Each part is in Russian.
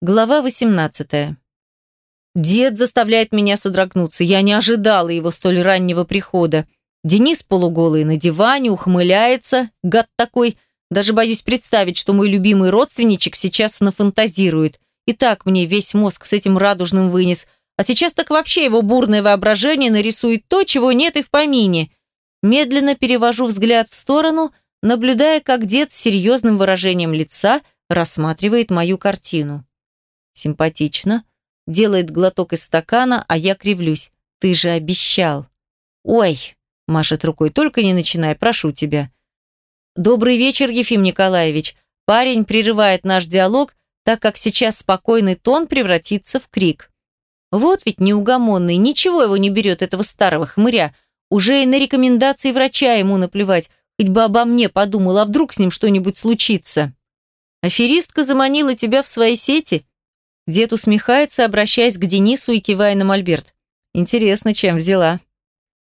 Глава 18. Дед заставляет меня содрогнуться. Я не ожидала его столь раннего прихода. Денис полуголый на диване, ухмыляется. Гад такой. Даже боюсь представить, что мой любимый родственничек сейчас нафантазирует. И так мне весь мозг с этим радужным вынес. А сейчас так вообще его бурное воображение нарисует то, чего нет и в помине. Медленно перевожу взгляд в сторону, наблюдая, как дед с серьезным выражением лица рассматривает мою картину. Симпатично. Делает глоток из стакана, а я кривлюсь. Ты же обещал. Ой, машет рукой, только не начинай, прошу тебя. Добрый вечер, Ефим Николаевич. Парень прерывает наш диалог, так как сейчас спокойный тон превратится в крик. Вот ведь неугомонный, ничего его не берет, этого старого хмыря. Уже и на рекомендации врача ему наплевать, хоть бы обо мне подумал, а вдруг с ним что-нибудь случится. Аферистка заманила тебя в свои сети, Дед усмехается, обращаясь к Денису и кивая на мольберт. Интересно, чем взяла.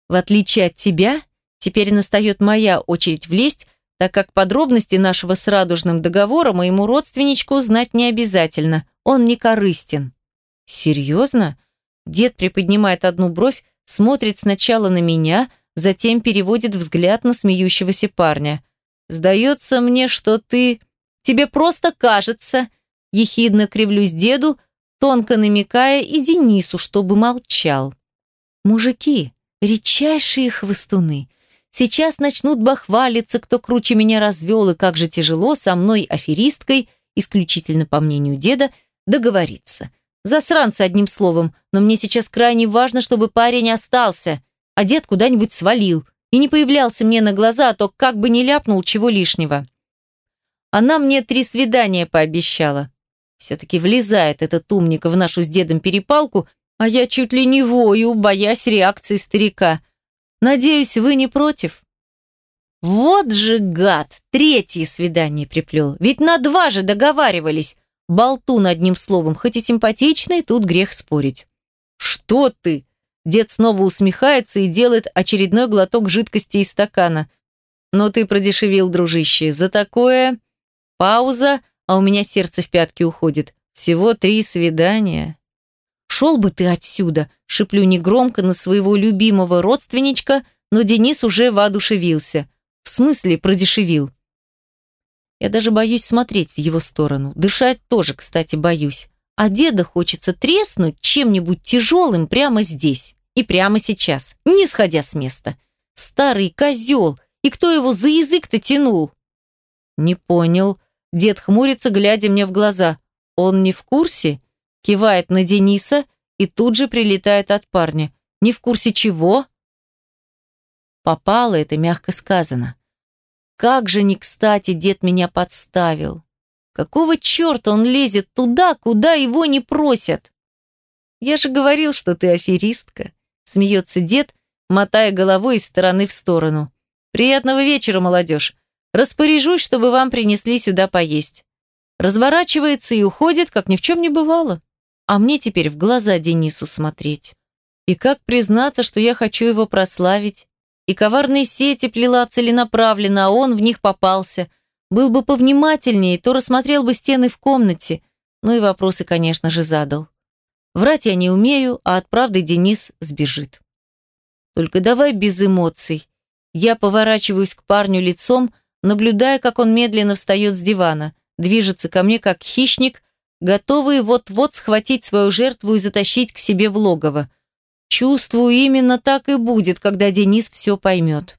В отличие от тебя, теперь настает моя очередь влезть, так как подробности нашего с радужным договора моему родственничку знать не обязательно. Он не корыстен. Серьезно? Дед приподнимает одну бровь, смотрит сначала на меня, затем переводит взгляд на смеющегося парня. «Сдается мне, что ты...» «Тебе просто кажется...» Ехидно кривлюсь деду, тонко намекая и Денису, чтобы молчал. Мужики, редчайшие хвостуны, сейчас начнут бахвалиться, кто круче меня развел и как же тяжело со мной, аферисткой, исключительно по мнению деда, договориться. Засранцы одним словом, но мне сейчас крайне важно, чтобы парень остался, а дед куда-нибудь свалил и не появлялся мне на глаза, а то как бы не ляпнул чего лишнего. Она мне три свидания пообещала. Все-таки влезает этот умник в нашу с дедом перепалку, а я чуть ли не вою, боясь реакции старика. Надеюсь, вы не против? Вот же гад! Третье свидание приплел. Ведь на два же договаривались. Болтун одним словом, хоть и симпатичный, тут грех спорить. Что ты? Дед снова усмехается и делает очередной глоток жидкости из стакана. Но ты продешевил, дружище. За такое... Пауза, а у меня сердце в пятки уходит. Всего три свидания. «Шел бы ты отсюда!» – шеплю негромко на своего любимого родственничка, но Денис уже воодушевился. В смысле продешевил? Я даже боюсь смотреть в его сторону. Дышать тоже, кстати, боюсь. А деда хочется треснуть чем-нибудь тяжелым прямо здесь и прямо сейчас, не сходя с места. Старый козел! И кто его за язык-то тянул? Не понял. Дед хмурится, глядя мне в глаза. Он не в курсе? Кивает на Дениса и тут же прилетает от парня. Не в курсе чего? Попало это, мягко сказано. Как же не кстати дед меня подставил. Какого черта он лезет туда, куда его не просят? Я же говорил, что ты аферистка. Смеется дед, мотая головой из стороны в сторону. Приятного вечера, молодежь. Распоряжусь, чтобы вам принесли сюда поесть. Разворачивается и уходит, как ни в чем не бывало. А мне теперь в глаза Денису смотреть. И как признаться, что я хочу его прославить? И коварные сети плела целенаправленно, а он в них попался. Был бы повнимательнее, то рассмотрел бы стены в комнате. Ну и вопросы, конечно же, задал. Врать я не умею, а от правды Денис сбежит. Только давай без эмоций. Я поворачиваюсь к парню лицом, наблюдая, как он медленно встает с дивана, движется ко мне как хищник, готовый вот-вот схватить свою жертву и затащить к себе в логово. Чувствую, именно так и будет, когда Денис все поймет.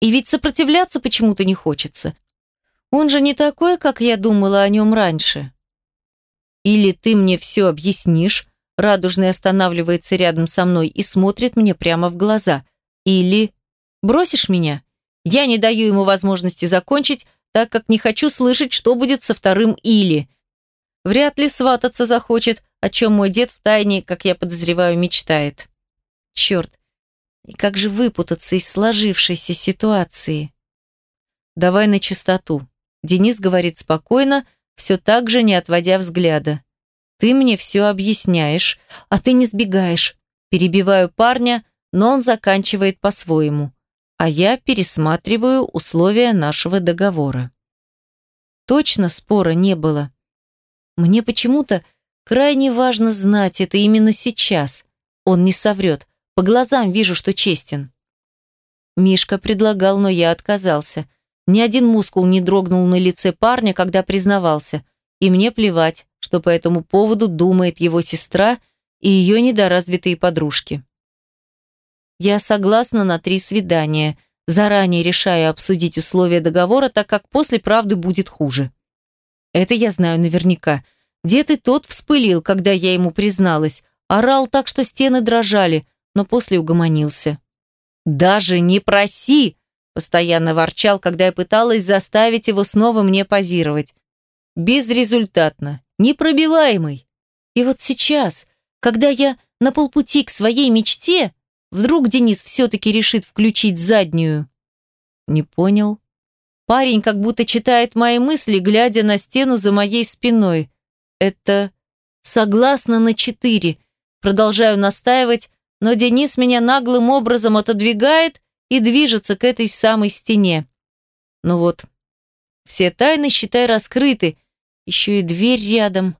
И ведь сопротивляться почему-то не хочется. Он же не такой, как я думала о нем раньше. Или ты мне все объяснишь, радужный останавливается рядом со мной и смотрит мне прямо в глаза. Или бросишь меня? Я не даю ему возможности закончить, так как не хочу слышать, что будет со вторым «или». Вряд ли свататься захочет, о чем мой дед втайне, как я подозреваю, мечтает. Черт, и как же выпутаться из сложившейся ситуации? Давай на чистоту. Денис говорит спокойно, все так же не отводя взгляда. Ты мне все объясняешь, а ты не сбегаешь. Перебиваю парня, но он заканчивает по-своему а я пересматриваю условия нашего договора. Точно спора не было. Мне почему-то крайне важно знать это именно сейчас. Он не соврет. По глазам вижу, что честен. Мишка предлагал, но я отказался. Ни один мускул не дрогнул на лице парня, когда признавался. И мне плевать, что по этому поводу думает его сестра и ее недоразвитые подружки. Я согласна на три свидания, заранее решая обсудить условия договора, так как после правды будет хуже. Это я знаю наверняка. Дед и тот вспылил, когда я ему призналась. Орал так, что стены дрожали, но после угомонился. «Даже не проси!» – постоянно ворчал, когда я пыталась заставить его снова мне позировать. Безрезультатно, непробиваемый. И вот сейчас, когда я на полпути к своей мечте, Вдруг Денис все-таки решит включить заднюю? Не понял. Парень как будто читает мои мысли, глядя на стену за моей спиной. Это согласно на четыре. Продолжаю настаивать, но Денис меня наглым образом отодвигает и движется к этой самой стене. Ну вот, все тайны, считай, раскрыты. Еще и дверь рядом.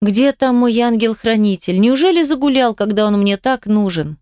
Где там мой ангел-хранитель? Неужели загулял, когда он мне так нужен?